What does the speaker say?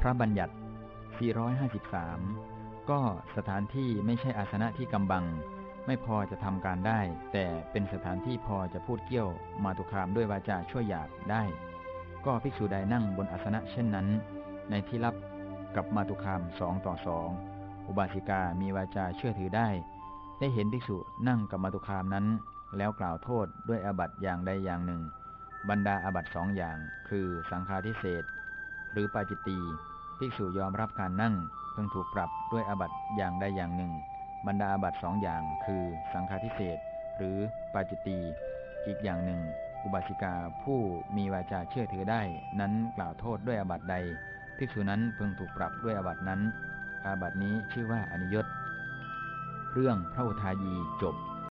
พระบัญญัติ 453 ก็สถานที่ไม่ใช่อาสนะที่กำบัง ไม่พอจะทำการได้ แต่เป็นสถานที่พอจะพูดเกี้ยวมาตุคามด้วยวาจาช่วยหยาบได้ ก็ภิกษุใดนั่งบนอาสนะเช่นนั้น ในที่รับกับมาตุคามสองต่อสองอุบาสิกามีวาจาเชื่อถือได้ ได้เห็นภิกษุนั่งกับมาตุคามนั้น แล้วกล่าวโทษด้วยอาบัตอย่างใดอย่างหนึ่ง บรรดาอาบัตสองอย่าง คือสังฆาทิเศษ หรือปาจิตตีภิกษุยอมรับการนั่งเพิ่งถูกปรับด้วยอาบัตอย่างใดอย่างหนึ่ง บรรดาอาบัตสองอย่าง คือ สังฆาทิเศษหรือปาจิตตีอีกอย่างหนึ่ง อุบาสิกาผู้มีวาจาเชื่อถือได้ นั้นกล่าวโทษด้วยอาบัตใดภิกษุนั้นพึงถูกปรับด้วยอาบัตนั้น อาบัตนี้ชื่อว่าอนิยตเรื่องพระอุทายีจบ